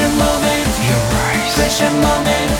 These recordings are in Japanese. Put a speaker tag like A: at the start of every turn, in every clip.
A: Special moment, your eyes. Special moment.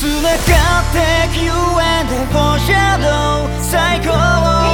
A: 繋がって QA でフォーシャサイコロ